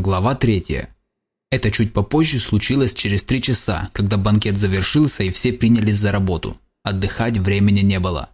Глава 3. Это чуть попозже случилось через три часа, когда банкет завершился и все принялись за работу. Отдыхать времени не было.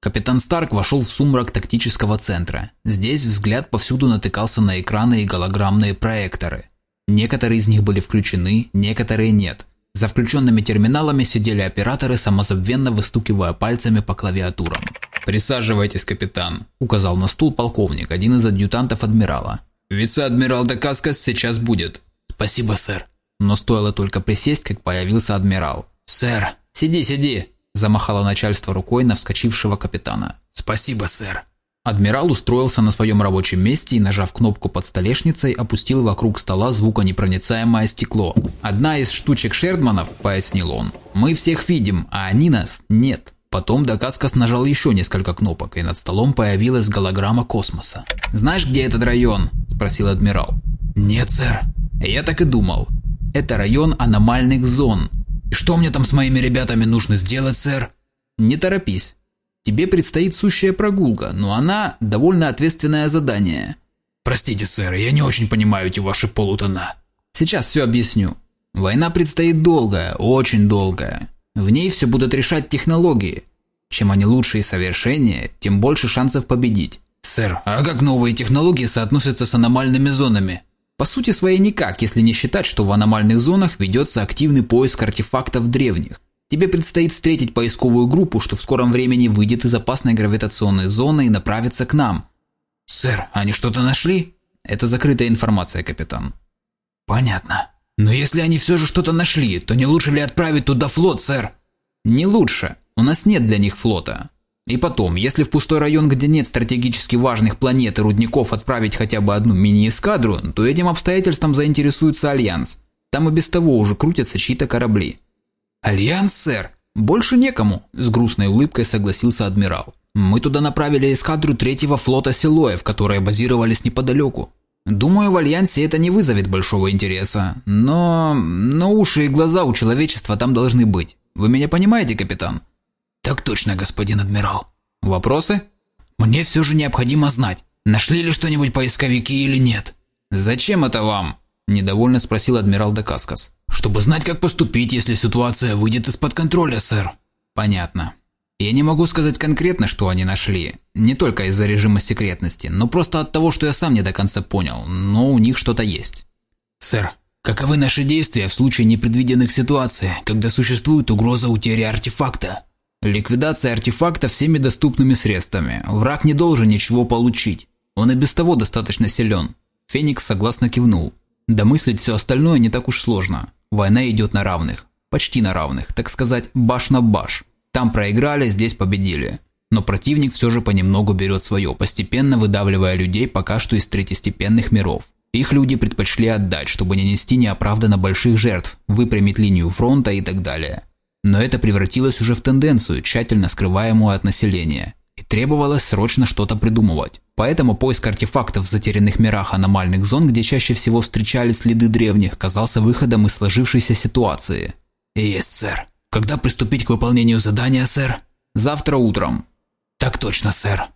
Капитан Старк вошел в сумрак тактического центра. Здесь взгляд повсюду натыкался на экраны и голограммные проекторы. Некоторые из них были включены, некоторые нет. За включенными терминалами сидели операторы, самозабвенно выстукивая пальцами по клавиатурам. «Присаживайтесь, капитан», – указал на стул полковник, один из адъютантов адмирала. «Вице-адмирал Декаскас сейчас будет». «Спасибо, сэр». Но стоило только присесть, как появился адмирал. «Сэр». «Сиди, сиди», – замахало начальство рукой на вскочившего капитана. «Спасибо, сэр». Адмирал устроился на своем рабочем месте и, нажав кнопку под столешницей, опустил вокруг стола звуконепроницаемое стекло. «Одна из штучек Шердманов», – пояснил он, – «мы всех видим, а они нас нет». Потом Дакаскас нажал еще несколько кнопок, и над столом появилась голограмма космоса. «Знаешь, где этот район?» – спросил адмирал. «Нет, сэр». «Я так и думал. Это район аномальных зон. И что мне там с моими ребятами нужно сделать, сэр?» «Не торопись. Тебе предстоит сущая прогулка, но она довольно ответственное задание». «Простите, сэр, я не очень понимаю эти ваши полутона». «Сейчас все объясню. Война предстоит долгая, очень долгая. В ней все будут решать технологии. Чем они лучше и совершеннее, тем больше шансов победить. Сэр, а как новые технологии соотносятся с аномальными зонами? По сути своей никак, если не считать, что в аномальных зонах ведется активный поиск артефактов древних. Тебе предстоит встретить поисковую группу, что в скором времени выйдет из опасной гравитационной зоны и направится к нам. Сэр, они что-то нашли? Это закрытая информация, капитан. Понятно. Но если они все же что-то нашли, то не лучше ли отправить туда флот, сэр? Не лучше. У нас нет для них флота. И потом, если в пустой район, где нет стратегически важных планет и рудников, отправить хотя бы одну мини-эскадру, то этим обстоятельством заинтересуется Альянс. Там и без того уже крутятся чьи-то корабли. Альянс, сэр? Больше некому, с грустной улыбкой согласился адмирал. Мы туда направили эскадру третьего флота Силоев, которые базировались неподалеку. Думаю, в Альянсе это не вызовет большого интереса, но... но уши и глаза у человечества там должны быть. Вы меня понимаете, капитан? Так точно, господин адмирал. Вопросы? Мне все же необходимо знать, нашли ли что-нибудь поисковики или нет. Зачем это вам? Недовольно спросил адмирал Декаскас. Чтобы знать, как поступить, если ситуация выйдет из-под контроля, сэр. Понятно. Я не могу сказать конкретно, что они нашли. Не только из-за режима секретности, но просто от того, что я сам не до конца понял, но у них что-то есть. Сэр, каковы наши действия в случае непредвиденных ситуаций, когда существует угроза утери артефакта? Ликвидация артефакта всеми доступными средствами. Враг не должен ничего получить. Он и без того достаточно силен. Феникс согласно кивнул. Домыслить все остальное не так уж сложно. Война идет на равных. Почти на равных, так сказать, баш на баш. Там проиграли, здесь победили. Но противник все же понемногу берет свое, постепенно выдавливая людей пока что из третьестепенных миров. Их люди предпочли отдать, чтобы не нести неоправданно больших жертв, выпрямить линию фронта и так далее. Но это превратилось уже в тенденцию, тщательно скрываемую от населения. И требовалось срочно что-то придумывать. Поэтому поиск артефактов в затерянных мирах аномальных зон, где чаще всего встречались следы древних, казался выходом из сложившейся ситуации. «Есть, сэр», когда приступить к выполнению задания, сэр? Завтра утром. Так точно, сэр.